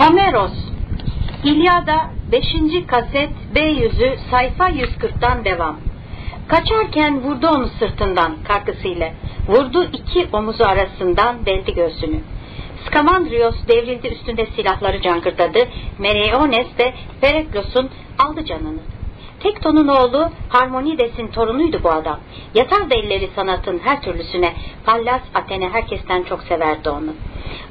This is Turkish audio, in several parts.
Homeros İlyada 5. kaset B yüzü sayfa 140'tan devam. Kaçarken vurdu onu sırtından kargısıyla. Vurdu iki omuzu arasından deldi göğsünü. Skamandrios devrildi üstünde silahları cangırdadı. Mereones de Periklos'un aldı canını. Tekton'un oğlu Harmonides'in torunuydu bu adam. Yatar elleri sanatın her türlüsüne. Pallas Athene herkesten çok severdi onu.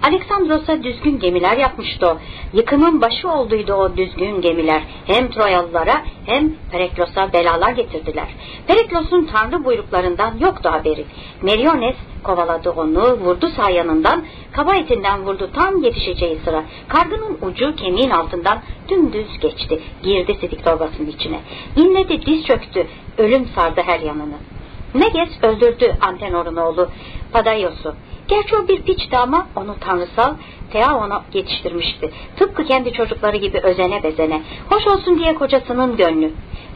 Aleksandros'a düzgün gemiler yapmıştı o. Yıkımın başı olduydu o düzgün gemiler. Hem Troyalılara hem Periklos'a belalar getirdiler. Periklos'un tanrı buyruklarından yoktu haberi. Meriones kovaladı onu, vurdu sağ yanından, kaba etinden vurdu tam yetişeceği sıra. Kargının ucu kemiğin altından dümdüz geçti, girdi sidik torbasının içine. İnledi, diz çöktü, ölüm sardı her yanını. Neges öldürdü Antenor'un oğlu Padaios'u. Gerçi o bir piçti ama onu tanrısal Teaon'a yetiştirmişti. Tıpkı kendi çocukları gibi özene bezene. Hoş olsun diye kocasının gönlü.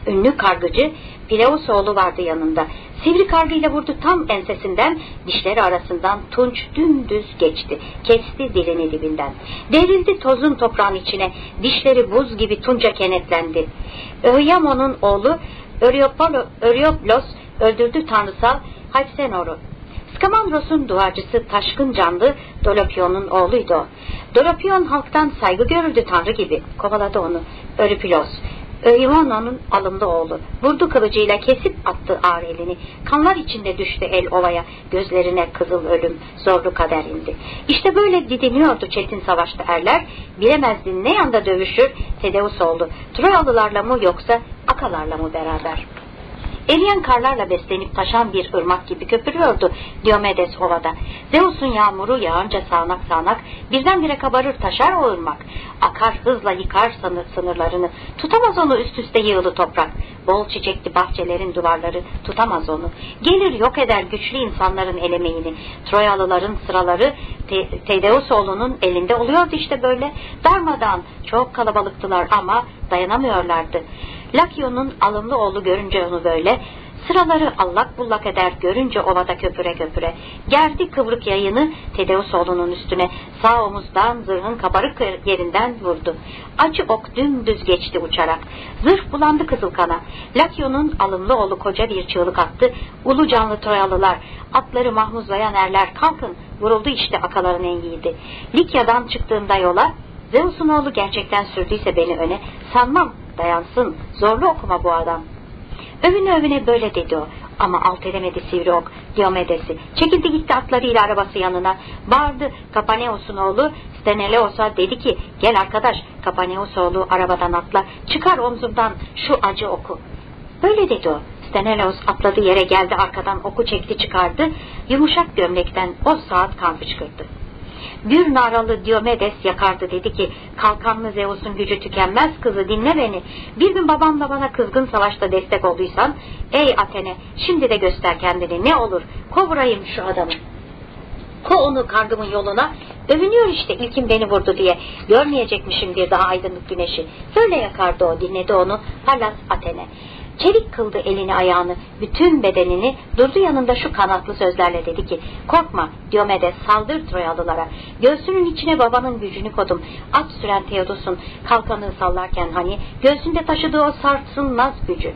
Ünlü kargıcı Pileus oğlu vardı yanında. Sivri kargıyla vurdu tam ensesinden, dişleri arasından tunç dümdüz geçti. Kesti dilini dibinden. Derildi tozun toprağın içine, dişleri buz gibi tunca kenetlendi. Öyamon'un oğlu Öryoplos öldürdü tanrısal Hypsenor'u. Skamandros'un duacısı taşkın canlı Dolopion'un oğluydu o. Dolopion halktan saygı görürdü tanrı gibi. Kovaladı onu. Örüpilos. Öivona'nın alımlı oğlu. Vurdu kılıcıyla kesip attı ağır elini. Kanlar içinde düştü el ovaya. Gözlerine kızıl ölüm, zorlu kader indi. İşte böyle didiniyordu çetin savaşta erler. Bilemezdin ne yanda dövüşür Tedeus oldu. Troyalılarla mı yoksa Akalarla mı beraber?'' Eriyen karlarla beslenip taşan bir ırmak gibi köpürüyordu Diomedes ovada. Zeus'un yağmuru yağınca sağanak sağanak birdenbire kabarır taşar o ırmak. Akar hızla yıkar sınırlarını. Tutamaz onu üst üste yığılı toprak. Bol çiçekli bahçelerin duvarları tutamaz onu. Gelir yok eder güçlü insanların elemeğini. Troyalıların sıraları Te Tedeusoğlu'nun elinde oluyordu işte böyle. Darmadan çok kalabalıktılar ama dayanamıyorlardı. Lakion'un alımlı oğlu görünce onu böyle, sıraları allak bullak eder görünce ovada köpüre köpüre, gerdi kıvrık yayını Tedeusoğlu'nun üstüne, sağ omuzdan zırhın kabarık yerinden vurdu. Acı ok dümdüz geçti uçarak, zırh bulandı kızıl kana. Lakion'un alımlı oğlu koca bir çığlık attı, ulu canlı Troyalılar, atları mahmuzlayan erler kalkın, vuruldu işte akaların en yiğidi. Likya'dan çıktığında yola, Zeus'un oğlu gerçekten sürdüyse beni öne, sanmam dayansın, zorlu okuma bu adam. Övüne övüne böyle dedi o. Ama alt edemedi sivri ok, Diomedes'i. Çekildi gitti atlarıyla arabası yanına. Bağırdı Kapaneos'un oğlu Steneleos'a dedi ki gel arkadaş Kapaneos oğlu arabadan atla çıkar omzumdan şu acı oku. Böyle dedi o. Steneleos atladı yere geldi arkadan oku çekti çıkardı. Yumuşak gömlekten o saat kan fışkırdı. Bir naralı Diomedes yakardı dedi ki kalkanlı Zeus'un gücü tükenmez kızı dinle beni. Bir gün babamla bana kızgın savaşta destek olduysan ey Atene şimdi de göster kendini ne olur kovurayım şu adamı. Ko onu kargımın yoluna övünüyor işte ilkin beni vurdu diye görmeyecekmişim bir daha aydınlık güneşi. Böyle yakardı o dinledi onu Pallas Atene. Çelik kıldı elini ayağını, bütün bedenini, durdu yanında şu kanatlı sözlerle dedi ki, korkma Diomedes saldır Troyalılara, göğsünün içine babanın gücünü kodum, at süren Teodos'un kalkanı sallarken hani, göğsünde taşıdığı o sarsılmaz gücü.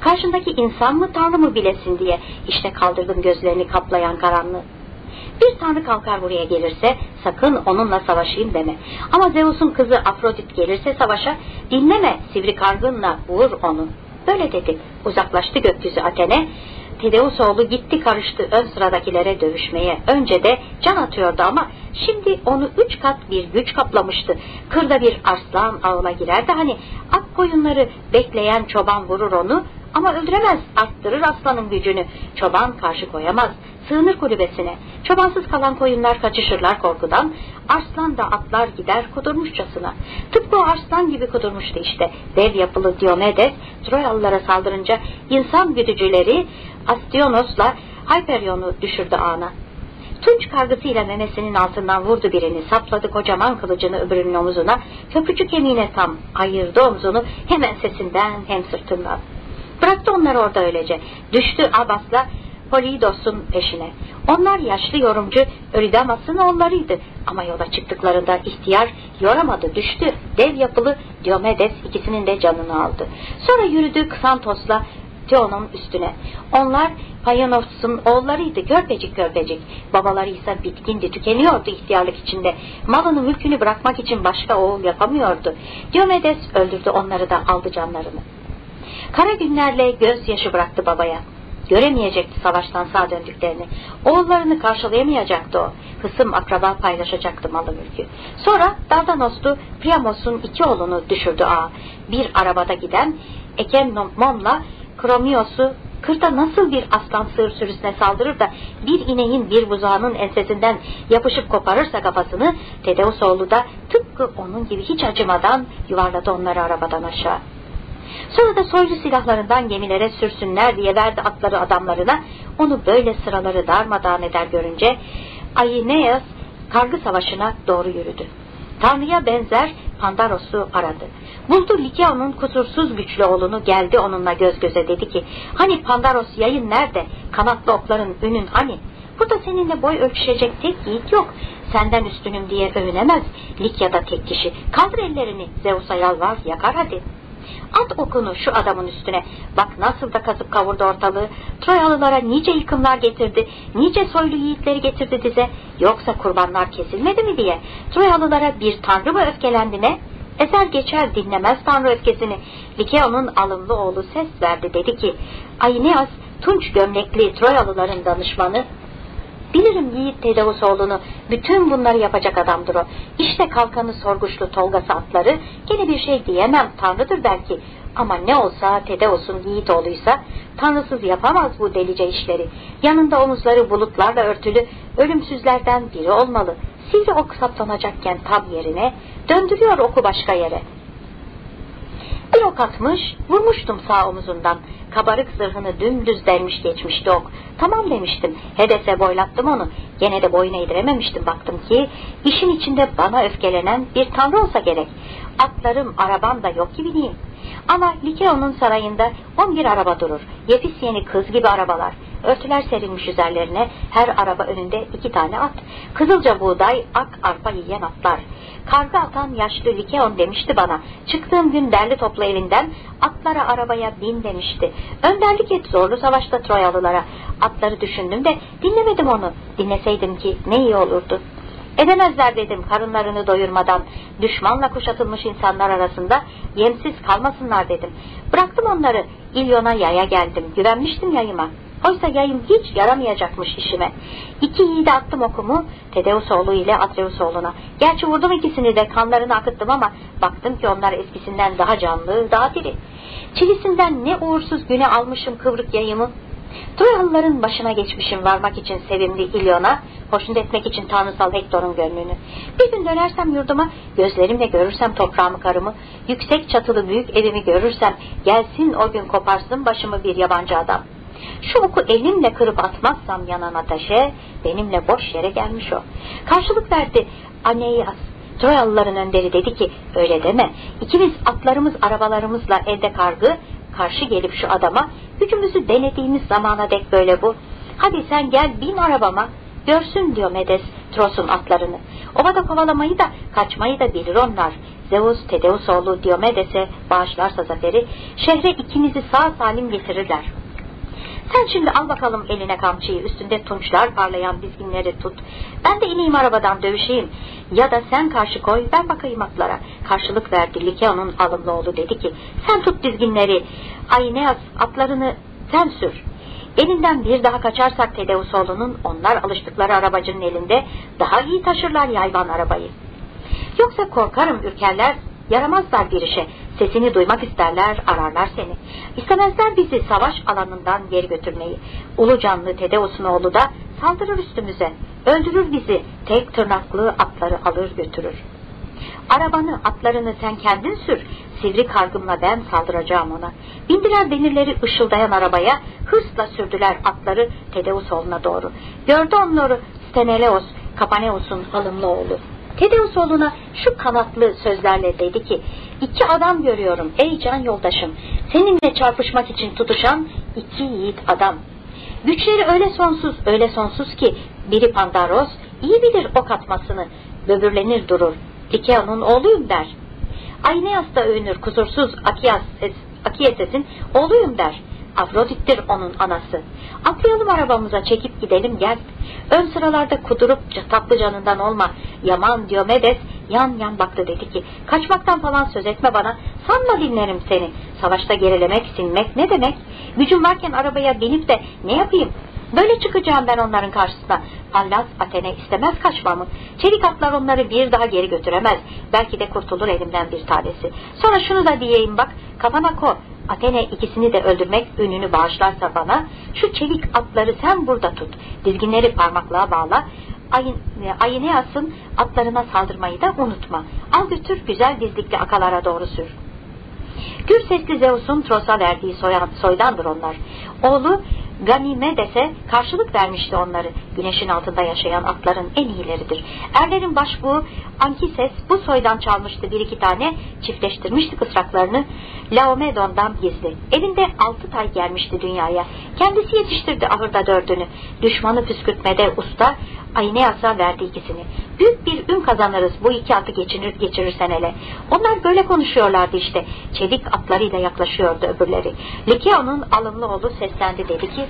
Karşındaki insan mı tanrı mı bilesin diye, işte kaldırdım gözlerini kaplayan karanlığı. Bir tanrı kalkar buraya gelirse sakın onunla savaşayım deme. Ama Zeus'un kızı Afrodit gelirse savaşa dinleme sivri kargınla vur onu.'' Böyle dedi. Uzaklaştı gökyüzü Atene. Tideusoğlu gitti karıştı ön sıradakilere dövüşmeye. Önce de can atıyordu ama şimdi onu üç kat bir güç kaplamıştı. Kırda bir arslan ağına girerdi hani ak koyunları bekleyen çoban vurur onu ama öldüremez arttırır aslanın gücünü. Çoban karşı koyamaz sığınır kulübesine. Çobansız kalan koyunlar kaçışırlar korkudan. Arslan da atlar gider kudurmuşçasına. Tıpkı o arslan gibi kudurmuştu işte. Dev yapılı Diomedes Troyalılara saldırınca insan güdücüleri Astionos'la Hyperion'u düşürdü ana. Tunç kargısıyla memesinin altından vurdu birini, sapladı kocaman kılıcını öbürünün omuzuna, köprücü kemiğine tam ayırdı omzunu hemen sesinden hem sırtından. Bıraktı onları orada öylece. Düştü Abbas'la Polidos'un peşine. Onlar yaşlı yorumcu Öridamas'ın onlarıydı ama yola çıktıklarında ihtiyar yoramadı düştü. Dev yapılı Diomedes ikisinin de canını aldı. Sonra yürüdü Xantos'la Theon'un üstüne. Onlar Payanos'un oğullarıydı körpecik körpecik. Babaları ise bitkindi tükeniyordu ihtiyarlık içinde. Malını mülkünü bırakmak için başka oğul yapamıyordu. Diomedes öldürdü onları da aldı canlarını. Kara günlerle gözyaşı bıraktı babaya. Göremeyecekti savaştan sağ döndüklerini. Oğullarını karşılayamayacaktı o. Hısım akraba paylaşacaktı malı mülkü. Sonra Dardanos'tu Priamos'un iki oğlunu düşürdü ağa. Bir arabada giden Ekemnom'la Kromios'u kırda nasıl bir aslan sığır sürüsüne saldırır da bir ineğin bir buzağının ensesinden yapışıp koparırsa kafasını Tedeusoğlu da tıpkı onun gibi hiç acımadan yuvarladı onları arabadan aşağı. Sonra da soylu silahlarından gemilere sürsünler diye verdi atları adamlarına. Onu böyle sıraları darmadağın eder görünce Aineas kargı savaşına doğru yürüdü. Tanrı'ya benzer Pandaros'u aradı. Buldu Likeon'un kusursuz güçlü oğlunu geldi onunla göz göze dedi ki hani Pandaros yayın nerede? Kanatlı okların ünün hani? Burada seninle boy ölçüşecek tek yiğit yok. Senden üstünüm diye övünemez. Likya'da tek kişi. Kaldır ellerini Zeus'a yalvar yakar hadi.'' At okunu şu adamın üstüne. Bak nasıl da kazıp kavurdu ortalığı. Troyalılara nice yıkımlar getirdi. Nice soylu yiğitleri getirdi dize. Yoksa kurbanlar kesilmedi mi diye. Troyalılara bir tanrı mı öfkelendi ne? Ezer geçer dinlemez tanrı öfkesini. Likeon'un alımlı oğlu ses verdi dedi ki Aineas tunç gömlekli Troyalıların danışmanı Bilirim Yiğit Tedavusoğlu'nu bütün bunları yapacak adamdır o. İşte kalkanı sorguçlu Tolgası atları gene bir şey diyemem tanrıdır belki. Ama ne olsa Tedavus'un Yiğit oğluysa tanrısız yapamaz bu delice işleri. Yanında omuzları bulutlarla örtülü ölümsüzlerden biri olmalı. Sivri ok saplanacakken tam yerine döndürüyor oku başka yere. Bir ok atmış, vurmuştum sağ omuzundan. Kabarık zırhını dümdüz delmiş geçmişti ok. Tamam demiştim, hedefe boylattım onu. Gene de boyuna eğdirememiştim baktım ki, işin içinde bana öfkelenen bir tanrı olsa gerek. Atlarım, arabam da yok gibi diyeyim. Ama Likeo'nun sarayında on bir araba durur. Yepis yeni kız gibi arabalar. Örtüler serilmiş üzerlerine, her araba önünde iki tane at. Kızılca buğday, ak arpa yiyen atlar. Karga atan yaşlı Likeon demişti bana. Çıktığım gün derli toplu elinden atlara arabaya bin demişti. Önderlik et zorlu savaşta Troyalılara. Atları düşündüm de dinlemedim onu. Dinleseydim ki ne iyi olurdu. Edemezler dedim karınlarını doyurmadan. Düşmanla kuşatılmış insanlar arasında yemsiz kalmasınlar dedim. Bıraktım onları. İlyon'a yaya geldim. Güvenmiştim yayıma. Oysa yayım hiç yaramayacakmış işime. İki yiğide attım okumu Tedeusoğlu ile Atreusoğlu'na. Gerçi vurdum ikisini de kanlarını akıttım ama baktım ki onlar eskisinden daha canlı, daha diri. Çilisinden ne uğursuz güne almışım kıvrık yayımı. Troyalıların başına geçmişim varmak için sevimli İlyon'a, hoşnut etmek için tanrısal Hektor'un gönlünü. Bir gün dönersem yurduma, gözlerimle görürsem toprağımı karımı, yüksek çatılı büyük evimi görürsem, gelsin o gün koparsın başımı bir yabancı adam.'' Şu oku elimle kırıp atmazsam yanan ateşe benimle boş yere gelmiş o. Karşılık verdi Aneyas. Troyalıların önderi dedi ki öyle deme. İkimiz atlarımız arabalarımızla elde kargı karşı gelip şu adama gücümüzü denediğimiz zamana dek böyle bu. Hadi sen gel bin arabama görsün diyor Medes Tros'un atlarını. Ovada kovalamayı da kaçmayı da bilir onlar. Zeus Tedeusoğlu Diomedes'e bağışlarsa zaferi şehre ikinizi sağ salim getirirler.'' Sen şimdi al bakalım eline kamçıyı üstünde tunçlar parlayan dizginleri tut. Ben de ineyim arabadan dövüşeyim. Ya da sen karşı koy ben bakayım atlara. Karşılık verdi Likeon'un alımlı oğlu dedi ki sen tut dizginleri. Aineas atlarını sen sür. Elinden bir daha kaçarsak Tedeusoğlu'nun onlar alıştıkları arabacının elinde daha iyi taşırlar yayvan arabayı. Yoksa korkarım ürkerler Yaramazlar bir işe. Sesini duymak isterler, ararlar seni. İstemezler bizi savaş alanından geri götürmeyi. Ulu canlı Tedeus'un oğlu da saldırır üstümüze. Öldürür bizi. Tek tırnaklı atları alır götürür. Arabanı, atlarını sen kendin sür. Sivri kargımla ben saldıracağım ona. Bindiler demirleri ışıldayan arabaya, hırsla sürdüler atları Tedeus oğluna doğru. Gördü onları Steneleos, Kapaneos'un alımlı oğlu. Tedeus oğluna şu kanatlı sözlerle dedi ki, iki adam görüyorum ey can yoldaşım, seninle çarpışmak için tutuşan iki yiğit adam. Güçleri öyle sonsuz, öyle sonsuz ki, biri Pandaros, iyi bilir ok atmasını, böbürlenir durur. Likeon'un oğluyum der. Aineas da övünür kusursuz Akias, Akieses'in oğluyum der. Afrodit'tir onun anası. Atlayalım arabamıza çekip gidelim gel. Ön sıralarda kudurup tatlı canından olma. Yaman Diomedes yan yan baktı dedi ki kaçmaktan falan söz etme bana. Sanma dinlerim seni. Savaşta gerilemek silmek ne demek? Gücüm varken arabaya binip de ne yapayım? Böyle çıkacağım ben onların karşısına. Pallas Athene istemez kaçmamı. Çelik atlar onları bir daha geri götüremez. Belki de kurtulur elimden bir tanesi. Sonra şunu da diyeyim bak kafana ko. Athene ikisini de öldürmek ününü bağışlarsa bana şu çelik atları sen burada tut. Dizginleri parmaklığa bağla. Ayneas'ın atlarına saldırmayı da unutma. Al götür güzel dizlikli akalara doğru sür. Gür sesli Zeus'un Tros'a verdiği soydandır onlar. Oğlu Ganimedes'e karşılık vermişti onları. Güneşin altında yaşayan atların en iyileridir. Erlerin başbuğu Ankises bu soydan çalmıştı bir iki tane çiftleştirmişti kısraklarını Laomedon'dan gizli. Elinde altı tay gelmişti dünyaya. Kendisi yetiştirdi ahırda dördünü. Düşmanı püskürtmede usta Aineas'a verdi ikisini. Büyük bir ün kazanırız bu iki atı geçirir, geçirirsen hele. Onlar böyle konuşuyorlardı işte. Çelik atlarıyla yaklaşıyordu öbürleri. Likeon'un alımlı oğlu seslendi dedi ki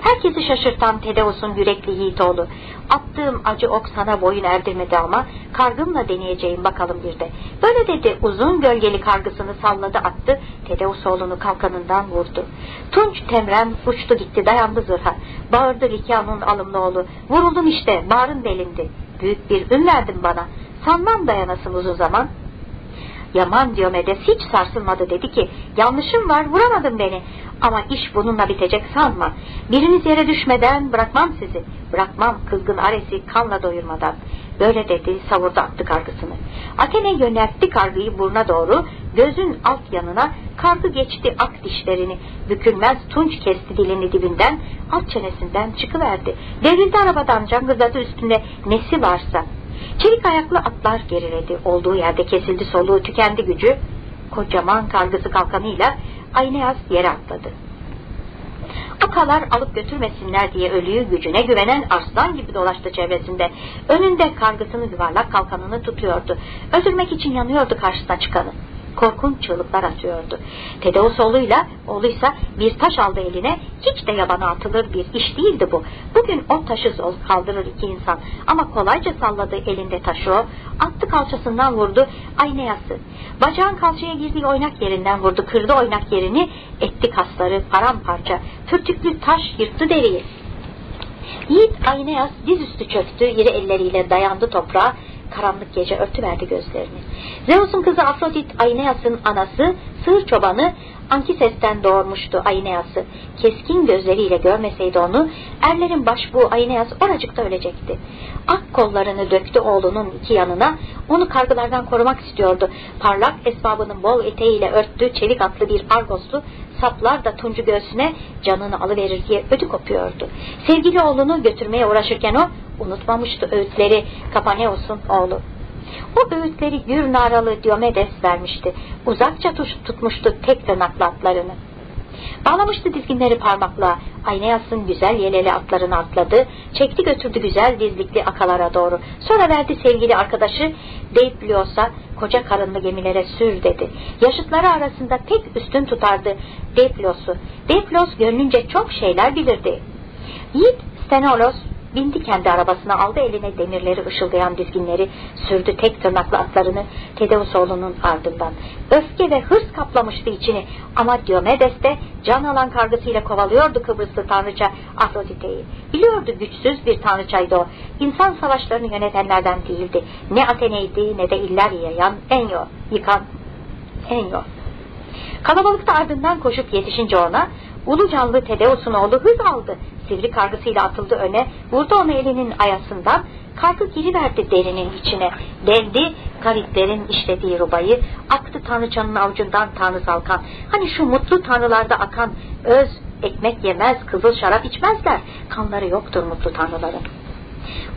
Herkesi şaşırtan Tedeus'un yürekli yiğit oğlu. Attığım acı ok sana boyun erdirmedi ama kargımla deneyeceğim bakalım bir de. Böyle dedi uzun gölgeli kargısını salladı attı. Tedeus oğlunu kalkanından vurdu. Tunç temren uçtu gitti dayandı zırha. Bağırdı Likan'ın alımlı oğlu. Vuruldum işte bağrın delindi. Büyük bir ün verdin bana. Sanmam dayanasın uzun zaman. Yaman Diomedes hiç sarsılmadı dedi ki yanlışım var vuramadın beni ama iş bununla bitecek sanma. Biriniz yere düşmeden bırakmam sizi. Bırakmam kızgın Ares'i kanla doyurmadan. Böyle dedi savurdu attı kargısını. Athene yöneltti kargıyı buruna doğru gözün alt yanına kargı geçti ak dişlerini bükülmez tunç kesti dilini dibinden alt çenesinden çıkıverdi. Devrildi arabadan cangırdadı üstünde nesi varsa Çelik ayaklı atlar geriledi. Olduğu yerde kesildi soluğu, tükendi gücü. Kocaman kargısı kalkanıyla Ayneas yere atladı. Akalar alıp götürmesinler diye ölüyü gücüne güvenen arslan gibi dolaştı çevresinde. Önünde kargısını yuvarlak kalkanını tutuyordu. Öldürmek için yanıyordu karşısına çıkanı korkunç çığlıklar atıyordu. Tedeus oğluyla, oğluysa bir taş aldı eline, hiç de yabana atılır bir iş değildi bu. Bugün o taşı zor kaldırır iki insan ama kolayca salladı elinde taşı o, attı kalçasından vurdu aynayası. Bacağın kalçaya girdiği oynak yerinden vurdu, kırdı oynak yerini, etti kasları paramparça, pürtüklü taş yırttı deriyi. Yiğit Ayneyas dizüstü çöktü, iri elleriyle dayandı toprağa, karanlık gece örtüverdi gözlerini. Zeus'un kızı Afrodit Aineas'ın anası, sığır çobanı Ankises'ten doğurmuştu Aineas'ı. Keskin gözleriyle görmeseydi onu, erlerin başbuğu Aineas oracıkta ölecekti. Ak kollarını döktü oğlunun iki yanına, onu kargılardan korumak istiyordu. Parlak esbabının bol eteğiyle örttü çevik atlı bir argoslu, saplar da tuncu göğsüne canını alıverir diye ödü kopuyordu. Sevgili oğlunu götürmeye uğraşırken o, unutmamıştı öğütleri Kapaneos'un oğlu. O öğütleri gür naralı Diomedes vermişti. Uzakça tutmuştu tek tırnaklı atlarını. Bağlamıştı dizginleri parmakla. Aynayas'ın güzel yeleli atlarını atladı. Çekti götürdü güzel dizlikli akalara doğru. Sonra verdi sevgili arkadaşı Deiplios'a koca karınlı gemilere sür dedi. Yaşıtları arasında tek üstün tutardı Deiplios'u. Deiplos gönlünce çok şeyler bilirdi. Yiğit Stenolos Bindi kendi arabasına aldı eline demirleri ışıldayan dizginleri sürdü tek tırnaklı atlarını Tedeusoğlu'nun ardından. Öfke ve hırs kaplamıştı içini ama Diomedes de can alan kargısıyla kovalıyordu Kıbrıslı tanrıça Afrodite'yi. Biliyordu güçsüz bir tanrıçaydı o. İnsan savaşlarını yönetenlerden değildi. Ne Atene'ydi ne de İlleri'ye yan Enyo yıkan Enyo. Kalabalıkta ardından koşup yetişince ona Ulu canlı Tedeus'un oğlu hız aldı. Sivri kargısıyla atıldı öne, vurdu onu elinin ayasından, kargı giriverdi derinin içine. Deldi karitlerin işlediği rubayı, aktı tanrıçanın avucundan tanrısal kan. Hani şu mutlu tanrılarda akan öz, ekmek yemez, kızıl şarap içmezler. Kanları yoktur mutlu tanrıların.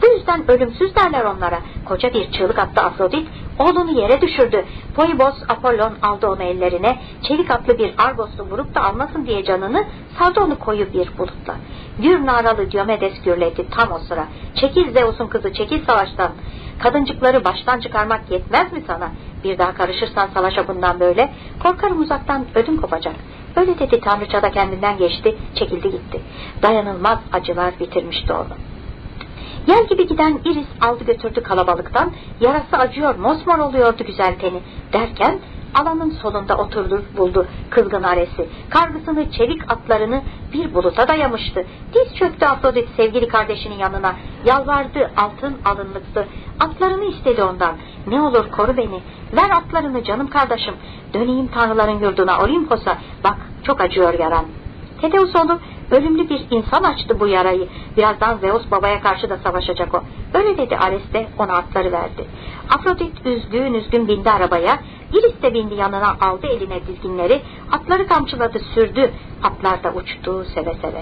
Bu yüzden ölümsüz derler onlara. Koca bir çığlık attı Afrodit, Oğlunu yere düşürdü. Poibos Apollon aldı onu ellerine. Çelik atlı bir Argos'u vurup da almasın diye canını sardı onu koyu bir bulutla. Gür naralı Diomedes gürledi tam o sıra. Çekil Zeus'un kızı çekil savaştan. Kadıncıkları baştan çıkarmak yetmez mi sana? Bir daha karışırsan savaşa bundan böyle. Korkarım uzaktan ödüm kopacak. Öyle dedi tanrıça da kendinden geçti, çekildi gitti. Dayanılmaz acılar bitirmişti onu. Yel gibi giden Iris aldı götürdü kalabalıktan, yarası acıyor, mosmor oluyordu güzel teni. Derken alanın solunda oturdu buldu kızgın aresi. Kargısını, çelik atlarını bir buluta dayamıştı. Diz çöktü Afrodit sevgili kardeşinin yanına. Yalvardı altın alınlıktı. Atlarını istedi ondan. Ne olur koru beni. Ver atlarını canım kardeşim. Döneyim tanrıların yurduna Olimpos'a. Bak çok acıyor yaran. Tedeus oğlu ölümlü bir insan açtı bu yarayı. Birazdan Zeus babaya karşı da savaşacak o. Öyle dedi Ares de ona atları verdi. Afrodit üzgün üzgün bindi arabaya. Iris de bindi yanına aldı eline dizginleri. Atları kamçıladı sürdü. Atlar da uçtu seve seve.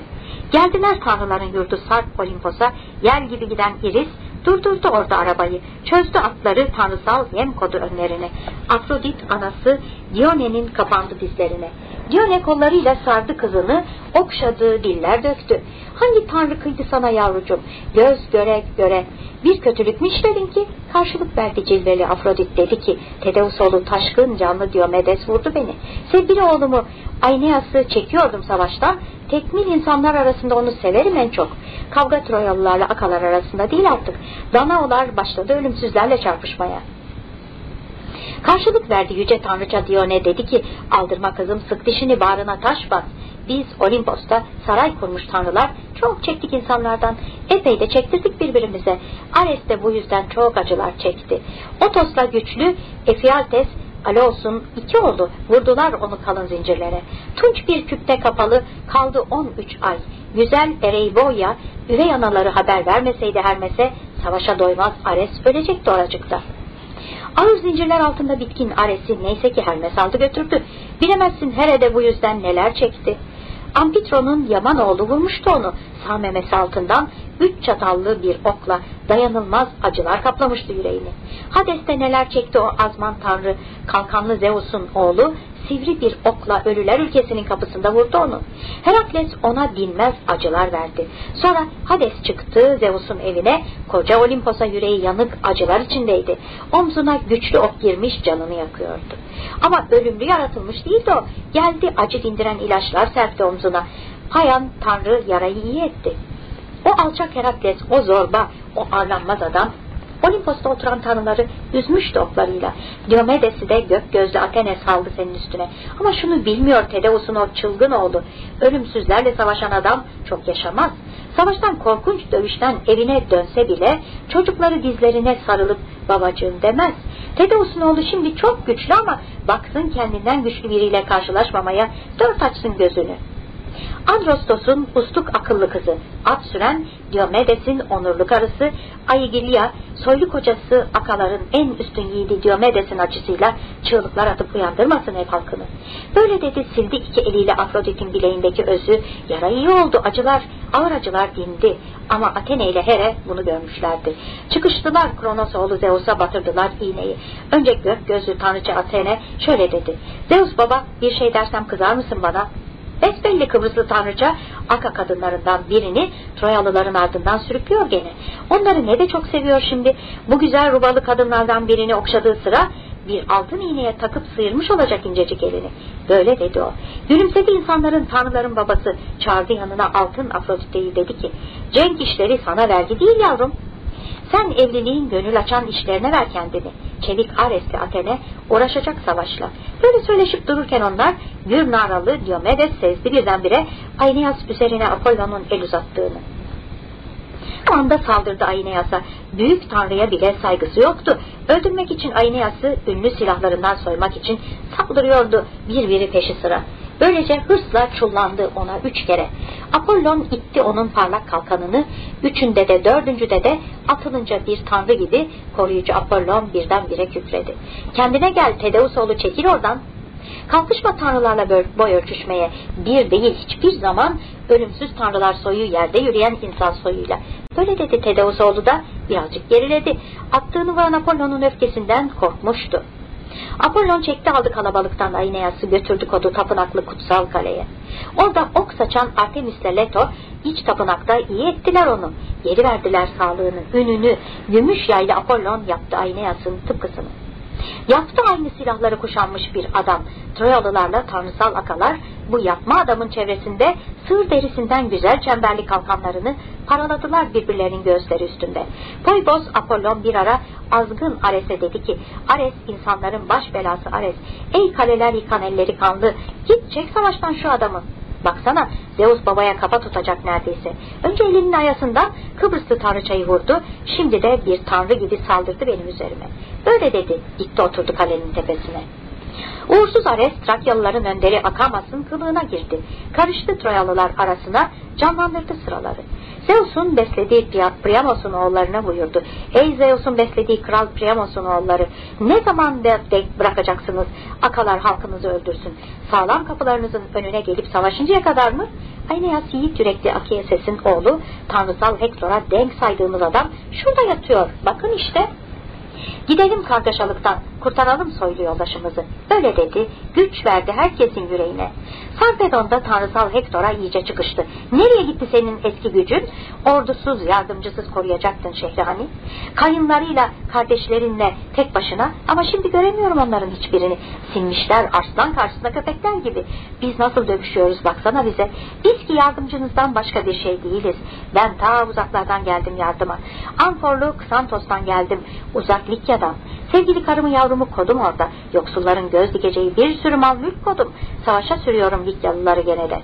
Geldiler tanrıların yurdu Sarp Olimpos'a. Yer gibi giden Iris durdurdu orada arabayı. Çözdü atları tanrısal yem kodu önlerine. Afrodit anası Dione'nin kapandı dizlerine. Dione kollarıyla sardı kızını, okşadı, diller döktü. Hangi tanrı kıydı sana yavrucum? Göz göre göre. Bir kötülük mü işledin ki? Karşılık verdi cilveli Afrodit dedi ki, Tedeus oğlu taşkın canlı Diomedes vurdu beni. Sevgili oğlumu Ayneas'ı çekiyordum savaştan, tekmil insanlar arasında onu severim en çok. Kavga Troyalılarla akalar arasında değil artık. Danaolar başladı ölümsüzlerle çarpışmaya. Karşılık verdi yüce tanrıça Dione dedi ki aldırma kızım sık dişini bağrına taş bas. Biz Olimpos'ta saray kurmuş tanrılar çok çektik insanlardan. Epey de çektirdik birbirimize. Ares de bu yüzden çok acılar çekti. Otos'la güçlü Efialtes Aleos'un iki oldu. Vurdular onu kalın zincirlere. Tunç bir küpte kapalı kaldı 13 ay. Güzel Ereiboya üvey anaları haber vermeseydi Hermes'e savaşa doymaz Ares ölecekti oracıkta. Ağır zincirler altında bitkin Ares'i neyse ki Hermes aldı götürdü. Bilemezsin Herede bu yüzden neler çekti. Ampitro'nun Yaman oğlu vurmuştu onu sağ altından üç çatallı bir okla dayanılmaz acılar kaplamıştı yüreğini. Hades'te neler çekti o azman tanrı kalkanlı Zeus'un oğlu sivri bir okla ölüler ülkesinin kapısında vurdu onu. Herakles ona dinmez acılar verdi. Sonra Hades çıktı Zeus'un evine, koca Olimpos'a yüreği yanık acılar içindeydi. Omzuna güçlü ok girmiş canını yakıyordu. Ama ölümlü yaratılmış değildi o. Geldi acı dindiren ilaçlar serpti omzuna. Hayan Tanrı yarayı iyi etti. O alçak Herakles, o zorba, o arlanmaz adam Olimpos'ta oturan tanrıları üzmüştü oklarıyla. Diomedes'i de gök gözlü Athene saldı senin üstüne. Ama şunu bilmiyor Tedeus'un o çılgın oğlu. Ölümsüzlerle savaşan adam çok yaşamaz. Savaştan korkunç dövüşten evine dönse bile çocukları dizlerine sarılıp babacığım demez. Tedeus'un oğlu şimdi çok güçlü ama baksın kendinden güçlü biriyle karşılaşmamaya dört açsın gözünü. Androstos'un ustuk akıllı kızı, at süren Diomedes'in onurlu karısı Aigilya, soylu kocası Akaların en üstün yiğidi Diomedes'in acısıyla çığlıklar atıp uyandırmasın ev halkını. Böyle dedi sildi iki eliyle Afrodit'in bileğindeki özü, yara iyi oldu acılar, ağır acılar dindi. Ama Athene ile Here bunu görmüşlerdi. Çıkıştılar Kronos oğlu Zeus'a batırdılar iğneyi. Önce gök gözlü tanrıça Athene şöyle dedi. Zeus baba bir şey dersem kızar mısın bana? Besbelli Kıbrıslı tanrıça Aka kadınlarından birini Troyalıların ardından sürüklüyor gene. Onları ne de çok seviyor şimdi. Bu güzel rubalı kadınlardan birini okşadığı sıra bir altın iğneye takıp sıyırmış olacak incecik elini. Böyle dedi o. Gülümsedi insanların tanrıların babası çağırdı yanına altın Afrodite'yi dedi ki Cenk işleri sana vergi değil yavrum. Sen evliliğin gönül açan işlerine ver kendini. Çevik Ares'li Athene uğraşacak savaşla. Böyle söyleşip dururken onlar gür naralı Diomedes sezdi birdenbire Aeneas üzerine Apollon'un el uzattığını. O anda saldırdı Aeneas'a. Büyük tanrıya bile saygısı yoktu. Öldürmek için Aeneas'ı ünlü silahlarından soymak için saldırıyordu bir biri peşi sıra. Böylece hırsla çullandı ona üç kere. Apollon itti onun parlak kalkanını, üçünde de dördüncüde de atılınca bir tanrı gibi koruyucu Apollon birdenbire kükredi. Kendine gel Tedeus oğlu çekil oradan. Kalkışma tanrılarla boy ölçüşmeye bir değil hiçbir zaman ölümsüz tanrılar soyu yerde yürüyen insan soyuyla. Böyle dedi Tedeusoğlu da birazcık geriledi. Attığını vuran Apollon'un öfkesinden korkmuştu. Apollon çekti aldı kalabalıktan Aineas'ı götürdü kodu tapınaklı kutsal kaleye. Orada ok saçan Artemis'le Leto iç tapınakta iyi ettiler onu. Geri verdiler sağlığını, ününü. Gümüş yaylı Apollon yaptı Aineas'ın tıpkısını. Yaptı aynı silahları kuşanmış bir adam. Troyalılarla tanrısal akalar bu yapma adamın çevresinde sığır derisinden güzel çemberli kalkanlarını paraladılar birbirlerinin göğüsleri üstünde. Poybos Apollon bir ara azgın Ares'e dedi ki Ares insanların baş belası Ares. Ey kaleler yıkan elleri kanlı git çek savaştan şu adamı. Baksana Zeus babaya kafa tutacak neredeyse. Önce elinin ayasından Kıbrıslı tanrıçayı vurdu. Şimdi de bir tanrı gibi saldırdı benim üzerime. Böyle dedi. Gitti oturdu kalenin tepesine. Uğursuz Ares Trakyalıların önderi Akamas'ın kılığına girdi. Karıştı Troyalılar arasına canlandırdı sıraları. Zeus'un beslediği Priamos'un oğullarına buyurdu. Ey Zeus'un beslediği kral Priamos'un oğulları ne zaman de bırakacaksınız akalar halkınızı öldürsün. Sağlam kapılarınızın önüne gelip savaşıncaya kadar mı? Aynayas yiğit yürekli Akiyeses'in oğlu tanrısal Hektor'a denk saydığımız adam şurada yatıyor. Bakın işte Gidelim kargaşalıktan, kurtaralım soylu yoldaşımızı. Öyle dedi, güç verdi herkesin yüreğine. Sarpedon'da tanrısal Hektor'a iyice çıkıştı. Nereye gitti senin eski gücün? Ordusuz, yardımcısız koruyacaktın şehri hani. Kayınlarıyla, kardeşlerinle tek başına ama şimdi göremiyorum onların hiçbirini. Sinmişler arslan karşısında köpekler gibi. Biz nasıl dövüşüyoruz baksana bize. Biz ki yardımcınızdan başka bir şey değiliz. Ben ta uzaklardan geldim yardıma. Anforlu Xantos'tan geldim. Uzak Likya'dan. Sevgili karımı yavrumu kodum orada. Yoksulların göz dikeceği bir sürü mal mülk kodum. Savaşa sürüyorum Likyalıları gene de.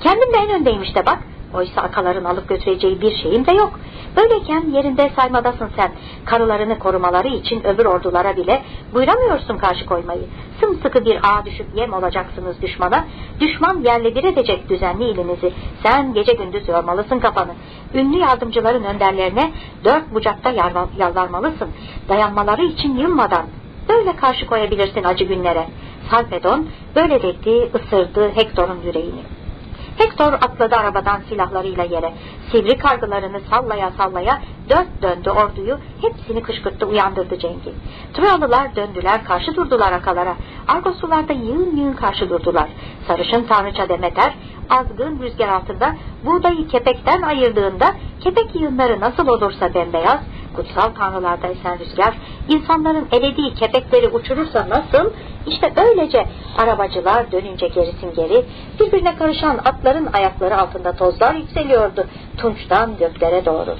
Kendim de en öndeyim işte bak. Oysa akaların alıp götüreceği bir şeyim de yok. Böyleyken yerinde saymadasın sen. Karılarını korumaları için öbür ordulara bile buyuramıyorsun karşı koymayı. Sımsıkı bir ağ düşüp yem olacaksınız düşmana. Düşman yerle bir edecek düzenli ilinizi. Sen gece gündüz yormalısın kafanı. Ünlü yardımcıların önderlerine dört bucakta yalvarmalısın. Dayanmaları için yılmadan. Böyle karşı koyabilirsin acı günlere. Sarpedon böyle dedi, ısırdı Hektor'un yüreğini. Hector atladı arabadan silahlarıyla yere. Sivri kargılarını sallaya sallaya dört döndü orduyu, hepsini kışkırttı uyandırdı Cengi. Troyalılar döndüler, karşı durdular akalara. Argoslular da yığın yığın karşı durdular. Sarışın tanrıça Demeter, azgın rüzgar altında buğdayı kepekten ayırdığında kepek yığınları nasıl olursa bembeyaz, kutsal tanrılarda esen rüzgar, insanların elediği kepekleri uçurursa nasıl, işte öylece arabacılar dönünce gerisin geri, birbirine karışan atların ayakları altında tozlar yükseliyordu tunçtan göklere doğru.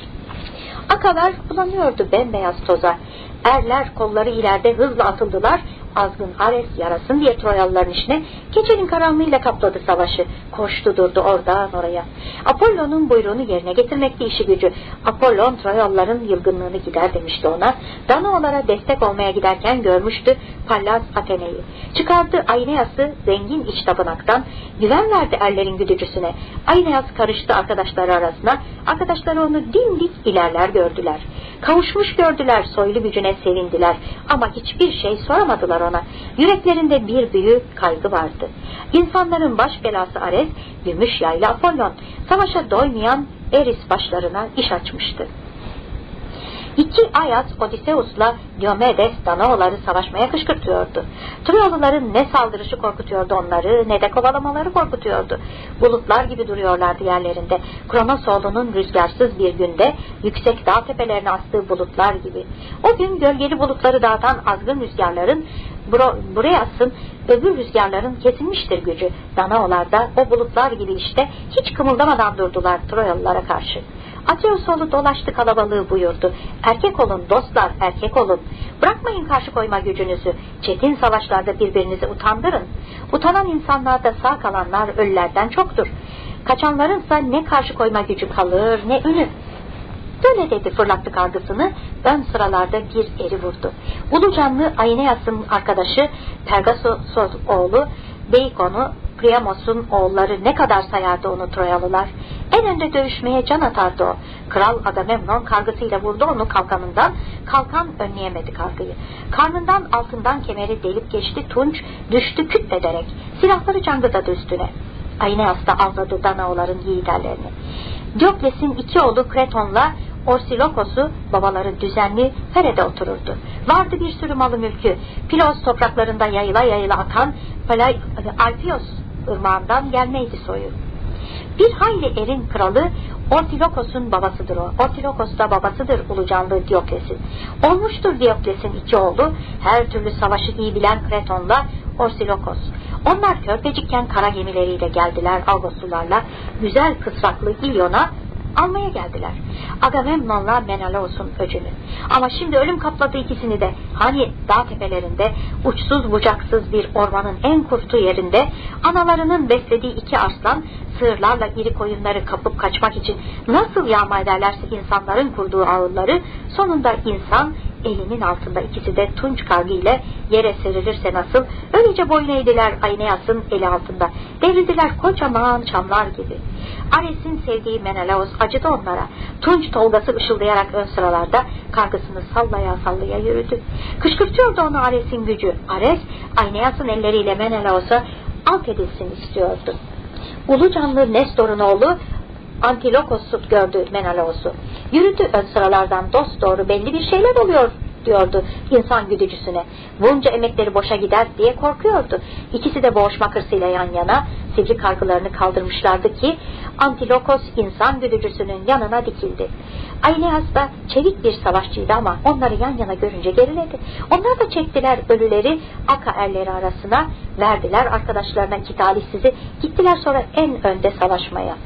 Akalar bulanıyordu bembeyaz toza. Erler kolları ileride hızla atıldılar azgın Ares yarasın diye Troyalıların işine gecenin karanlığıyla kapladı savaşı. Koştu durdu oradan oraya. Apollon'un buyruğunu yerine getirmekti işi gücü. Apollon Troyalıların yılgınlığını gider demişti ona. Danaolara destek olmaya giderken görmüştü Pallas Atene'yi. Çıkardı Aineas'ı zengin iç tapınaktan. Güven verdi erlerin güdücüsüne. Aineas karıştı arkadaşları arasına. Arkadaşları onu dimdik ilerler gördüler. Kavuşmuş gördüler soylu gücüne sevindiler. Ama hiçbir şey soramadılar ediyorlar ona. Yüreklerinde bir büyük kaygı vardı. İnsanların baş belası Ares, gümüş yaylı Apollon, savaşa doymayan Eris başlarına iş açmıştı. İki Ayas Odysseus'la Diomedes Danaoları savaşmaya kışkırtıyordu. Troyalıların ne saldırışı korkutuyordu onları ne de kovalamaları korkutuyordu. Bulutlar gibi duruyorlardı yerlerinde. Kronos oğlunun rüzgarsız bir günde yüksek dağ tepelerine astığı bulutlar gibi. O gün gölgeli bulutları dağıtan azgın rüzgarların buraya asın öbür rüzgarların kesilmiştir gücü. Danaolarda o bulutlar gibi işte hiç kımıldamadan durdular Troyalılara karşı. Atreus dolaştı kalabalığı buyurdu. Erkek olun dostlar erkek olun. Bırakmayın karşı koyma gücünüzü. Çetin savaşlarda birbirinizi utandırın. Utanan insanlarda sağ kalanlar ölülerden çoktur. Kaçanlarınsa ne karşı koyma gücü kalır ne ünü. Böyle dedi fırlattı kargısını ön sıralarda bir eri vurdu. Ulucanlı Aineas'ın arkadaşı Pergasos oğlu Beikon'u Priamos'un oğulları ne kadar sayardı onu Troyalılar. En önde dövüşmeye can atardı o. Kral Agamemnon kargısıyla vurdu onu kalkanından. Kalkan önleyemedi kargıyı. Karnından altından kemeri delip geçti. Tunç düştü küt ederek. Silahları cangıdadı üstüne. Aineas da avladı Danaoların yiğiterlerini. Diokles'in iki oğlu Kreton'la Orsilokos'u babaları düzenli Fere'de otururdu. Vardı bir sürü malı mülkü. Pilos topraklarında yayıla yayıla akan Alpios ırmağından gelmeydi soyu. Bir hayli erin kralı Ortilokos'un babasıdır o. Ortilokos da babasıdır ulucanlı Diokles'in. Olmuştur Diokles'in iki oğlu, her türlü savaşı iyi bilen Kreton'la Orsilokos. Onlar körpecikken kara gemileriyle geldiler Algoslularla, güzel kısraklı İlyon'a almaya geldiler. Agamemnon'la Menelaos'un öcünü. Ama şimdi ölüm kapladı ikisini de. Hani dağ tepelerinde, uçsuz bucaksız bir ormanın en kurtu yerinde, analarının beslediği iki arslan, sığırlarla iri koyunları kapıp kaçmak için nasıl yağma ederlerse insanların kurduğu ağırları, sonunda insan elinin altında ikisi de tunç kargı ile yere serilirse nasıl öylece boyun eğdiler Ayneyas'ın eli altında. Devrildiler kocaman çamlar gibi. Ares'in sevdiği Menelaos acıdı onlara. Tunç tolgası ışıldayarak ön sıralarda kargısını sallaya sallaya yürüdü. Kışkırtıyordu onu Ares'in gücü. Ares Ayneyas'ın elleriyle Menelaos'a alt edilsin istiyordu. Ulu canlı Nestor'un oğlu Antilokos'u gördü Menelaos'u. Yürüdü ön sıralardan dost doğru belli bir şeyler oluyor diyordu insan güdücüsüne. Bunca emekleri boşa gider diye korkuyordu. İkisi de boğuşma hırsıyla yan yana sivri kargılarını kaldırmışlardı ki Antilokos insan güdücüsünün yanına dikildi. Aileas da çevik bir savaşçıydı ama onları yan yana görünce geriledi. Onlar da çektiler ölüleri Aka erleri arasına verdiler arkadaşlarına iki talihsizi gittiler sonra en önde savaşmaya.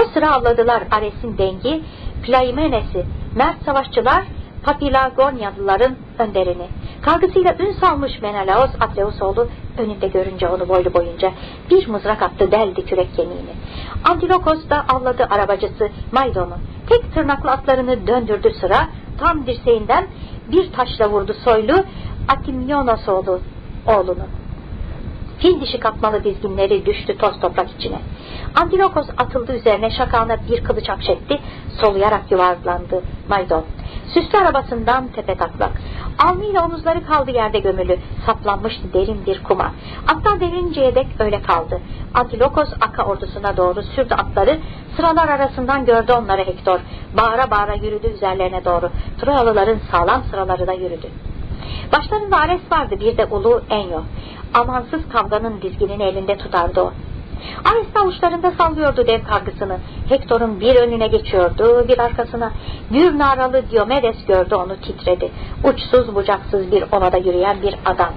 O sıra avladılar Ares'in dengi, Plaimenes'i, mert savaşçılar Papilagonyalıların önderini. Kavgasıyla ün salmış Menelaos Atleusoğlu önünde görünce onu boylu boyunca bir mızrak attı deldi kürek kemiğini. Antilokos da avladı arabacısı Maydon'u. Tek tırnaklı atlarını döndürdü sıra tam dirseğinden bir taşla vurdu soylu Atimyonos oğlu, oğlunu. Fil dişi kapmalı dizginleri düştü toz toprak içine. Antilokos atıldı üzerine şakağına bir kılıç akşetti, soluyarak yuvarlandı Maydon. Süslü arabasından tepe taklak. Alnıyla omuzları kaldı yerde gömülü, saplanmıştı derin bir kuma. Atlar devrinceye dek öyle kaldı. Antilokos Aka ordusuna doğru sürdü atları, sıralar arasından gördü onları Hektor. Bağıra bağıra yürüdü üzerlerine doğru. Troyalıların sağlam sıraları da yürüdü. Başlarında Ares vardı bir de ulu Enyo. Amansız kavganın dizginini elinde tutardı o. Ares avuçlarında sallıyordu dev kargısını. Hektor'un bir önüne geçiyordu, bir arkasına. Bir naralı Diomedes gördü onu titredi. Uçsuz bucaksız bir ovada yürüyen bir adam.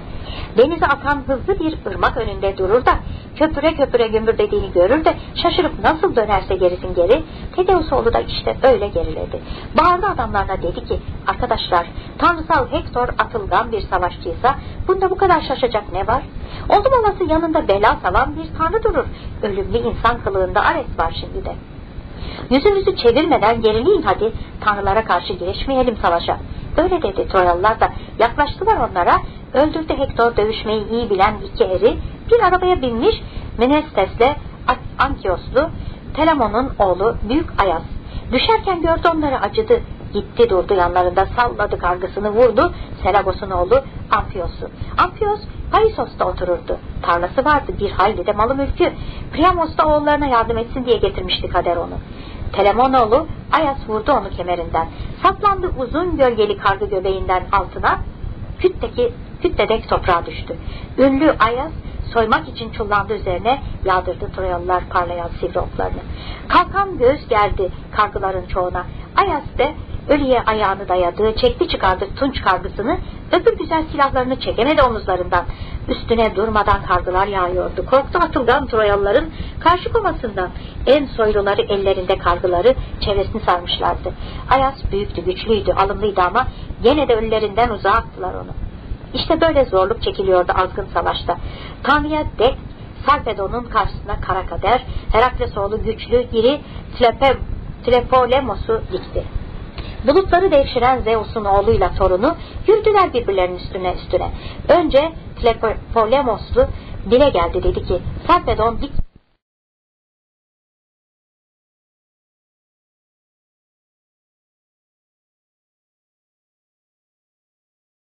Denize atan hızlı bir ırmak önünde durur da köpüre köpüre gümbürdediğini görür de şaşırıp nasıl dönerse gerisin geri Tedeusoğlu da işte öyle geriledi. Bağırdı adamlarına dedi ki arkadaşlar tanrısal Hektor atılgan bir savaşçıysa bunda bu kadar şaşacak ne var? Oldum olası yanında bela salan bir tanrı durur. Ölümlü insan kılığında Ares var şimdi de. Yüzümüzü çevirmeden gerileyin hadi tanrılara karşı girişmeyelim savaşa. Öyle dedi Troyalılar da yaklaştılar onlara öldürdü Hektor dövüşmeyi iyi bilen iki eri bir arabaya binmiş Menestes'le Ankioslu Telamon'un oğlu Büyük Ayas. Düşerken gördü onları acıdı. Gitti durdu yanlarında salladı kargısını vurdu Selagos'un oğlu Amfios'u. Amfios Parisos'ta otururdu. Tarlası vardı bir hayli de malı mülkü. Priamos da oğullarına yardım etsin diye getirmişti kader onu. Telemonoğlu Ayas vurdu onu kemerinden. Saplandı uzun gölgeli kargı göbeğinden altına. Kütteki küttedek toprağa düştü. Ünlü Ayas soymak için çullandı üzerine yağdırdı Troyalılar parlayan sivri oklarını. Kalkan göğüs geldi kargıların çoğuna. Ayas de ölüye ayağını dayadı, çekti çıkardı tunç kargısını, öbür güzel silahlarını çekemedi omuzlarından. Üstüne durmadan kargılar yağıyordu. Korktu atılgan Troyalıların karşı komasından. En soyluları ellerinde kargıları çevresini sarmışlardı. Ayas büyüktü, güçlüydü, alımlıydı ama gene de ölülerinden uzağa attılar onu. İşte böyle zorluk çekiliyordu azgın savaşta. Tanrı'ya dek Sarpedon'un karşısına kara kader, Herakles oğlu güçlü, iri Tlepe, Tlepolemos'u dikti. Bulutları devşiren Zeus'un oğluyla torunu yürüdüler birbirlerinin üstüne üstüne. Önce Tlepolemoslu dile geldi dedi ki Sarpedon dik